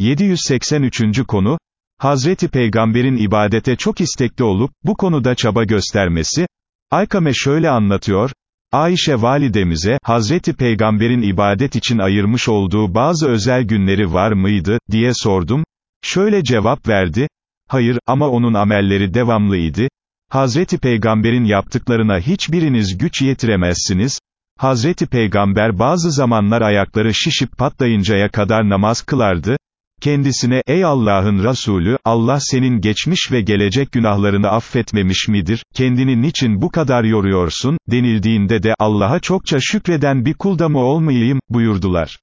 783. konu, Hazreti Peygamber'in ibadete çok istekli olup, bu konuda çaba göstermesi, Aykame şöyle anlatıyor, Ayşe validemize, Hazreti Peygamber'in ibadet için ayırmış olduğu bazı özel günleri var mıydı, diye sordum, şöyle cevap verdi, hayır, ama onun amelleri devamlıydı, Hazreti Peygamber'in yaptıklarına hiçbiriniz güç yetiremezsiniz, Hazreti Peygamber bazı zamanlar ayakları şişip patlayıncaya kadar namaz kılardı, kendisine, ey Allah'ın Resulü, Allah senin geçmiş ve gelecek günahlarını affetmemiş midir, kendini niçin bu kadar yoruyorsun, denildiğinde de, Allah'a çokça şükreden bir kulda mı olmayayım, buyurdular.